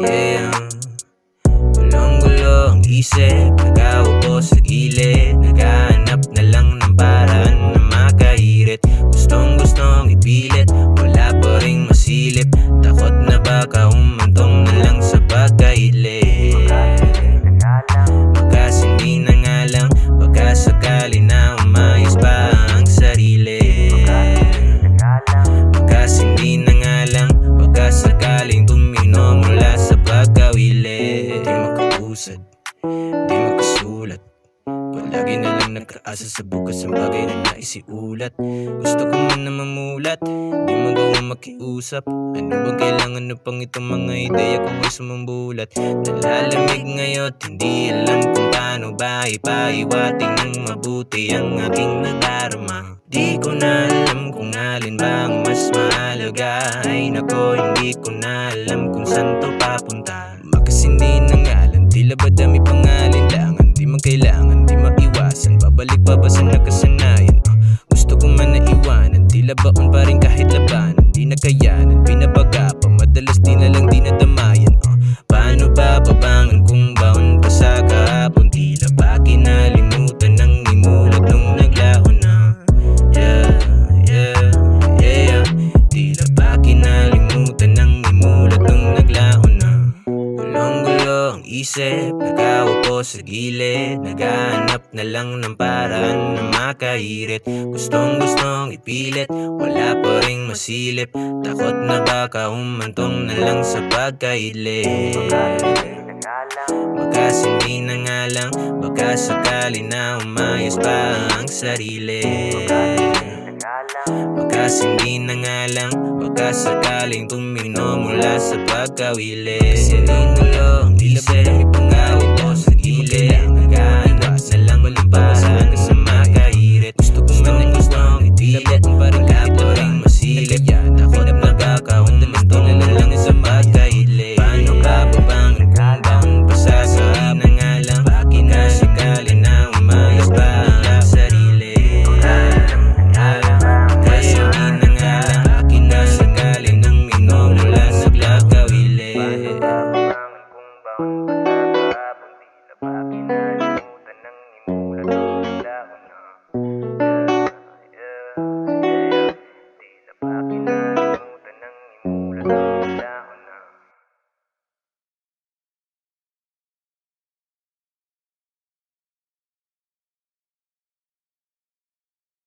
Damn Walang gulo ang isip Nagaupo sa gilid. Nagaanap na lang ng paraan na makairit. Gustong gustong ipilit Wala pa rin masilip. Takot na baka umantong di makasulat. Palagi na lang nag-aasa sa bukas ang bagay na naisiulat. Gusto ko man na mamulat, di magawa makiusap. Ano bang kailangan na pang itong mga ideya ko ay sumambulat Nalalamig ngayon, hindi alam kung paano ba ipaiwating ng mabuti ang aking nadarama. Di ko na alam kung alin ba ang mas mahalaga. Ay nako, hindi ko na alam kung saan to papunta. Makasindi na ngalan, tila lang di nadamayan uh, Paano ba babangon kung ang isip Nagaupo sa gilid Naghahanap na lang ng paraan na makahirit Gustong gustong ipilit Wala pa ring masilip. Takot na baka umantong na lang sa pagkahilit Magkasindi na nga lang Baka sakali na umayos pa ang sarili. Magkasindi na nga lang Baka sakaling tumino mula sa pagkawili Sininulo baby, but now.